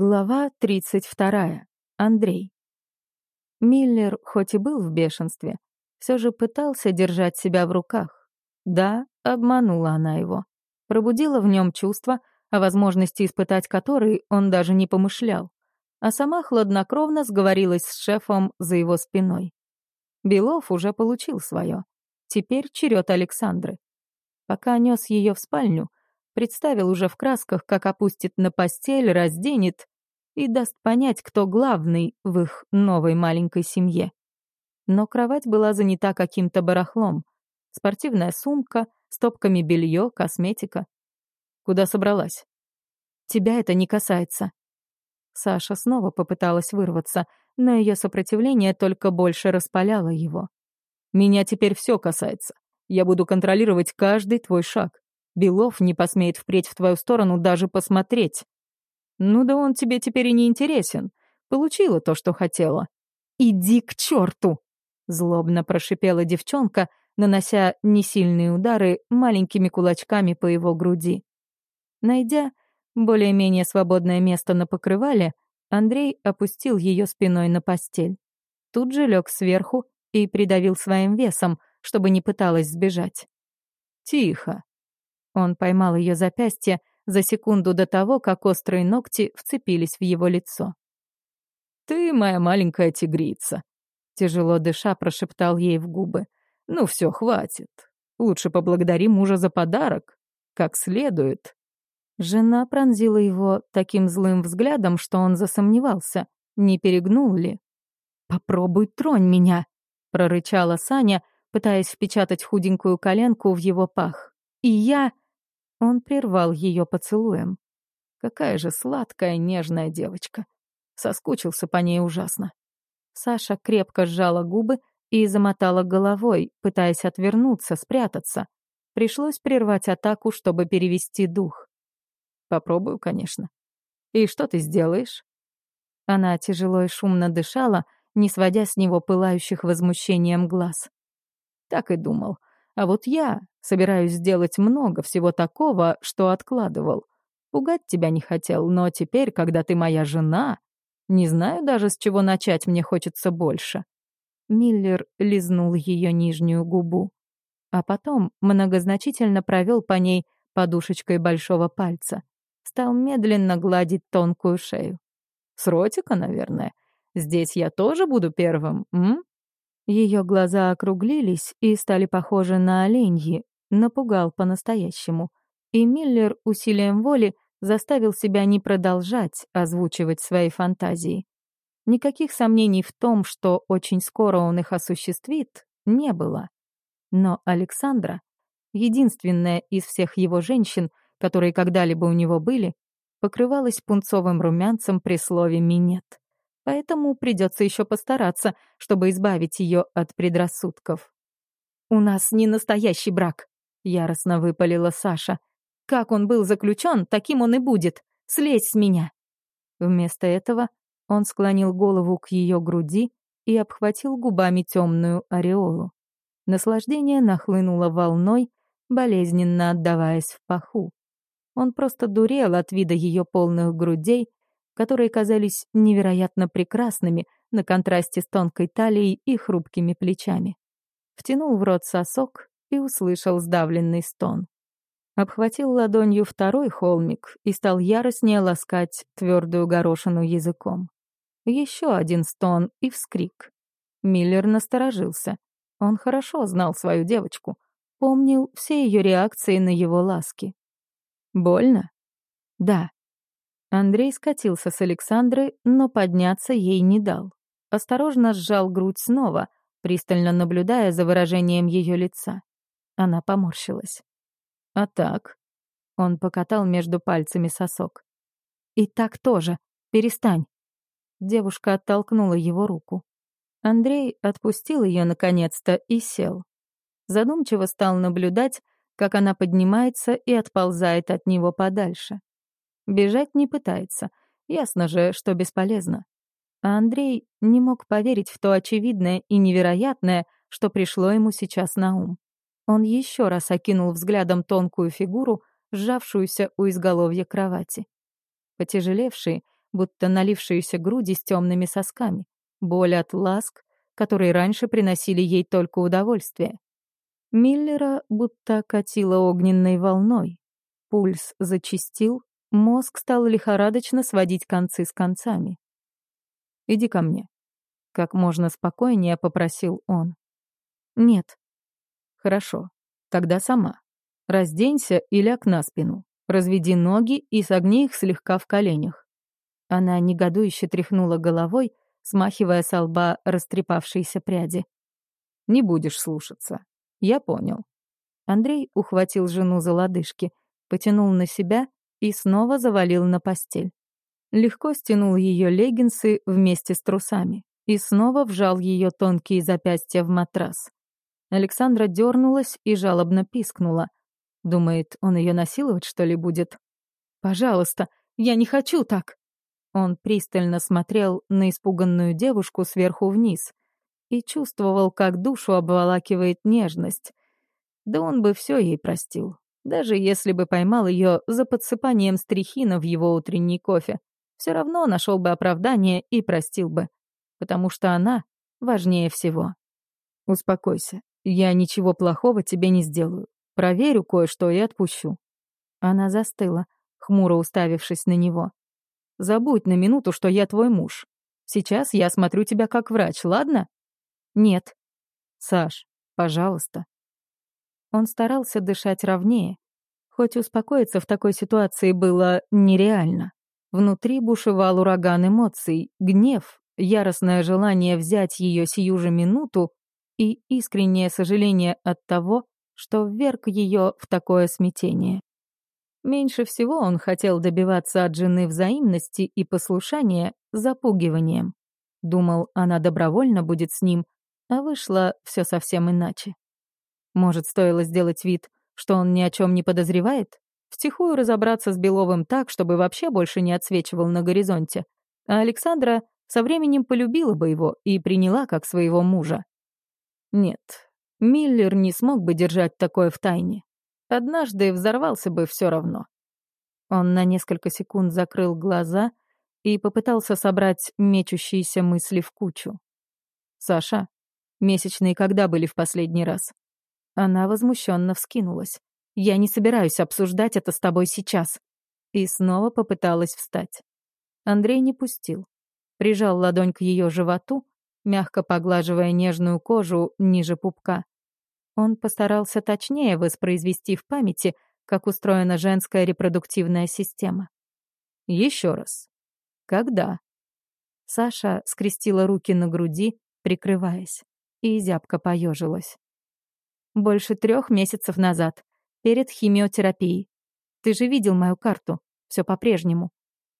Глава 32. Андрей. Миллер, хоть и был в бешенстве, все же пытался держать себя в руках. Да, обманула она его. Пробудила в нем чувства, о возможности испытать которые он даже не помышлял. А сама хладнокровно сговорилась с шефом за его спиной. Белов уже получил свое. Теперь черед Александры. Пока нес ее в спальню, Представил уже в красках, как опустит на постель, разденет и даст понять, кто главный в их новой маленькой семье. Но кровать была занята каким-то барахлом. Спортивная сумка, стопками белье, косметика. Куда собралась? Тебя это не касается. Саша снова попыталась вырваться, но ее сопротивление только больше распаляло его. Меня теперь все касается. Я буду контролировать каждый твой шаг. Белов не посмеет впредь в твою сторону даже посмотреть. Ну да он тебе теперь и не интересен. Получила то, что хотела. Иди к черту! Злобно прошипела девчонка, нанося несильные удары маленькими кулачками по его груди. Найдя более-менее свободное место на покрывале, Андрей опустил ее спиной на постель. Тут же лег сверху и придавил своим весом, чтобы не пыталась сбежать. «Тихо», он поймал ее запястье за секунду до того, как острые ногти вцепились в его лицо. «Ты моя маленькая тигрица», — тяжело дыша прошептал ей в губы. «Ну все, хватит. Лучше поблагодари мужа за подарок, как следует». Жена пронзила его таким злым взглядом, что он засомневался, не перегнул ли. «Попробуй тронь меня», — прорычала Саня, пытаясь впечатать худенькую коленку в его пах. «И я...» Он прервал ее поцелуем. Какая же сладкая, нежная девочка. Соскучился по ней ужасно. Саша крепко сжала губы и замотала головой, пытаясь отвернуться, спрятаться. Пришлось прервать атаку, чтобы перевести дух. Попробую, конечно. И что ты сделаешь? Она тяжело и шумно дышала, не сводя с него пылающих возмущением глаз. Так и думал. А вот я собираюсь сделать много всего такого, что откладывал. Пугать тебя не хотел, но теперь, когда ты моя жена, не знаю даже, с чего начать мне хочется больше». Миллер лизнул ее нижнюю губу, а потом многозначительно провел по ней подушечкой большого пальца. Стал медленно гладить тонкую шею. «С ротика, наверное. Здесь я тоже буду первым, м?» Ее глаза округлились и стали похожи на оленьи, напугал по-настоящему. И Миллер усилием воли заставил себя не продолжать озвучивать свои фантазии. Никаких сомнений в том, что очень скоро он их осуществит, не было. Но Александра, единственная из всех его женщин, которые когда-либо у него были, покрывалась пунцовым румянцем при слове «минет» поэтому придется еще постараться, чтобы избавить ее от предрассудков. «У нас не настоящий брак», — яростно выпалила Саша. «Как он был заключен, таким он и будет. Слезь с меня». Вместо этого он склонил голову к ее груди и обхватил губами темную ореолу. Наслаждение нахлынуло волной, болезненно отдаваясь в паху. Он просто дурел от вида ее полных грудей, которые казались невероятно прекрасными на контрасте с тонкой талией и хрупкими плечами. Втянул в рот сосок и услышал сдавленный стон. Обхватил ладонью второй холмик и стал яростнее ласкать твердую горошину языком. Еще один стон и вскрик. Миллер насторожился. Он хорошо знал свою девочку, помнил все ее реакции на его ласки. «Больно?» «Да», Андрей скатился с Александры, но подняться ей не дал. Осторожно сжал грудь снова, пристально наблюдая за выражением ее лица. Она поморщилась. «А так?» Он покатал между пальцами сосок. «И так тоже. Перестань». Девушка оттолкнула его руку. Андрей отпустил ее наконец-то и сел. Задумчиво стал наблюдать, как она поднимается и отползает от него подальше. Бежать не пытается. Ясно же, что бесполезно. А Андрей не мог поверить в то очевидное и невероятное, что пришло ему сейчас на ум. Он еще раз окинул взглядом тонкую фигуру, сжавшуюся у изголовья кровати. Потяжелевшие, будто налившиеся груди с темными сосками, боль от ласк, которые раньше приносили ей только удовольствие. Миллера будто катила огненной волной. Пульс зачастил, мозг стал лихорадочно сводить концы с концами. «Иди ко мне», — как можно спокойнее попросил он. «Нет». «Хорошо, тогда сама. Разденься и ляг на спину. Разведи ноги и согни их слегка в коленях». Она негодующе тряхнула головой, смахивая со лба растрепавшиеся пряди. «Не будешь слушаться. Я понял». Андрей ухватил жену за лодыжки, потянул на себя и снова завалил на постель. Легко стянул ее леггинсы вместе с трусами и снова вжал ее тонкие запястья в матрас. Александра дернулась и жалобно пискнула. Думает, он ее насиловать, что ли, будет? «Пожалуйста, я не хочу так!» Он пристально смотрел на испуганную девушку сверху вниз и чувствовал, как душу обволакивает нежность. Да он бы все ей простил, даже если бы поймал ее за подсыпанием стрихина в его утренний кофе. Все равно нашел бы оправдание и простил бы, потому что она важнее всего. «Успокойся, я ничего плохого тебе не сделаю. Проверю кое-что и отпущу». Она застыла, хмуро уставившись на него. «Забудь на минуту, что я твой муж. Сейчас я смотрю тебя как врач, ладно?» «Нет». «Саш, пожалуйста». Он старался дышать ровнее, хоть успокоиться в такой ситуации было нереально. Внутри бушевал ураган эмоций, гнев, яростное желание взять ее сию же минуту и искреннее сожаление от того, что вверг ее в такое смятение. Меньше всего он хотел добиваться от жены взаимности и послушания запугиванием. Думал, она добровольно будет с ним, а вышло все совсем иначе. Может, стоило сделать вид, что он ни о чем не подозревает? Втихую разобраться с Беловым так, чтобы вообще больше не отсвечивал на горизонте. А Александра со временем полюбила бы его и приняла как своего мужа. Нет, Миллер не смог бы держать такое в тайне. Однажды взорвался бы все равно. Он на несколько секунд закрыл глаза и попытался собрать мечущиеся мысли в кучу. «Саша, месячные когда были в последний раз?» Она возмущенно вскинулась. «Я не собираюсь обсуждать это с тобой сейчас». И снова попыталась встать. Андрей не пустил. Прижал ладонь к ее животу, мягко поглаживая нежную кожу ниже пупка. Он постарался точнее воспроизвести в памяти, как устроена женская репродуктивная система. Еще раз. Когда? Саша скрестила руки на груди, прикрываясь, и зябко поежилась. Больше трех месяцев назад, перед химиотерапией. Ты же видел мою карту. Все по-прежнему.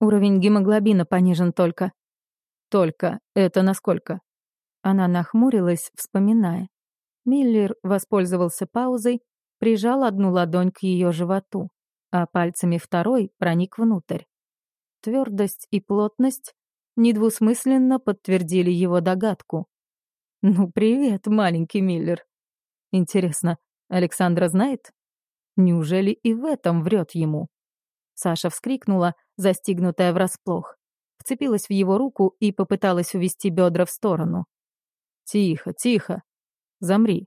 Уровень гемоглобина понижен только. Только. Это насколько? Она нахмурилась, вспоминая. Миллер воспользовался паузой, прижал одну ладонь к ее животу, а пальцами второй проник внутрь. Твердость и плотность недвусмысленно подтвердили его догадку. «Ну, привет, маленький Миллер. Интересно, Александра знает? Неужели и в этом врет ему?» Саша вскрикнула, застигнутая врасплох. Вцепилась в его руку и попыталась увести бедра в сторону. «Тихо, тихо. Замри».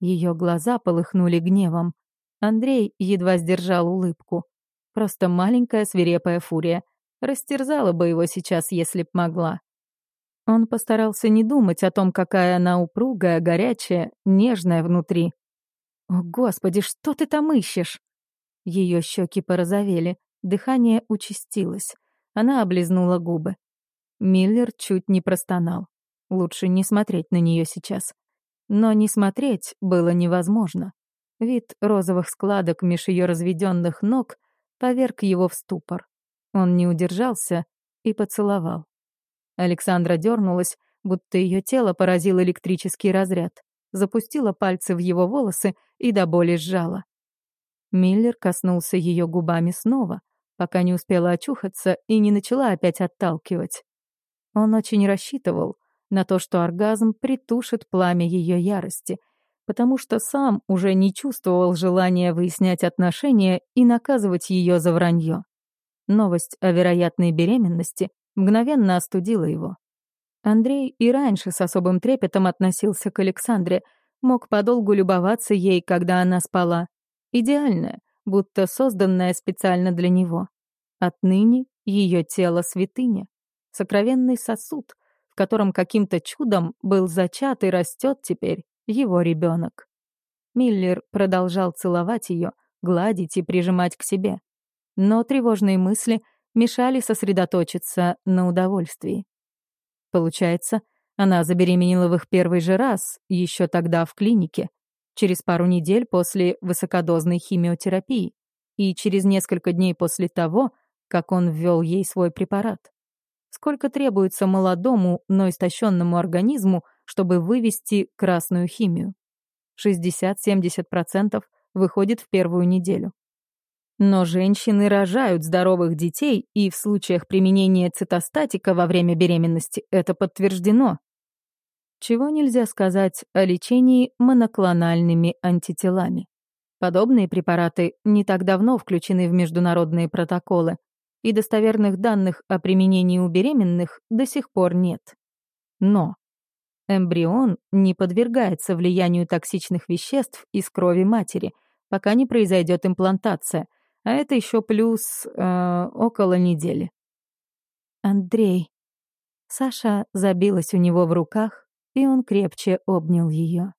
Ее глаза полыхнули гневом. Андрей едва сдержал улыбку. Просто маленькая свирепая фурия. Растерзала бы его сейчас, если б могла. Он постарался не думать о том, какая она упругая, горячая, нежная внутри. «О, Господи, что ты там ищешь?» Ее щеки порозовели, дыхание участилось. Она облизнула губы. Миллер чуть не простонал. Лучше не смотреть на нее сейчас. Но не смотреть было невозможно. Вид розовых складок меж ее разведенных ног поверг его в ступор. Он не удержался и поцеловал. Александра дернулась, будто ее тело поразил электрический разряд, запустила пальцы в его волосы и до боли сжала. Миллер коснулся ее губами снова, пока не успела очухаться и не начала опять отталкивать. Он очень рассчитывал, на то, что оргазм притушит пламя ее ярости, потому что сам уже не чувствовал желания выяснять отношения и наказывать ее за вранье. Новость о вероятной беременности мгновенно остудила его. Андрей и раньше с особым трепетом относился к Александре, мог подолгу любоваться ей, когда она спала. Идеальная, будто созданная специально для него. Отныне ее тело святыня, сокровенный сосуд, в котором каким-то чудом был зачат и растет теперь его ребенок. Миллер продолжал целовать ее, гладить и прижимать к себе. Но тревожные мысли мешали сосредоточиться на удовольствии. Получается, она забеременела в их первый же раз, еще тогда в клинике, через пару недель после высокодозной химиотерапии и через несколько дней после того, как он ввел ей свой препарат. Сколько требуется молодому, но истощенному организму, чтобы вывести красную химию? 60-70% выходит в первую неделю. Но женщины рожают здоровых детей, и в случаях применения цитостатика во время беременности это подтверждено. Чего нельзя сказать о лечении моноклональными антителами. Подобные препараты не так давно включены в международные протоколы, и достоверных данных о применении у беременных до сих пор нет. Но эмбрион не подвергается влиянию токсичных веществ из крови матери, пока не произойдет имплантация, а это еще плюс э, около недели. Андрей. Саша забилась у него в руках, и он крепче обнял ее.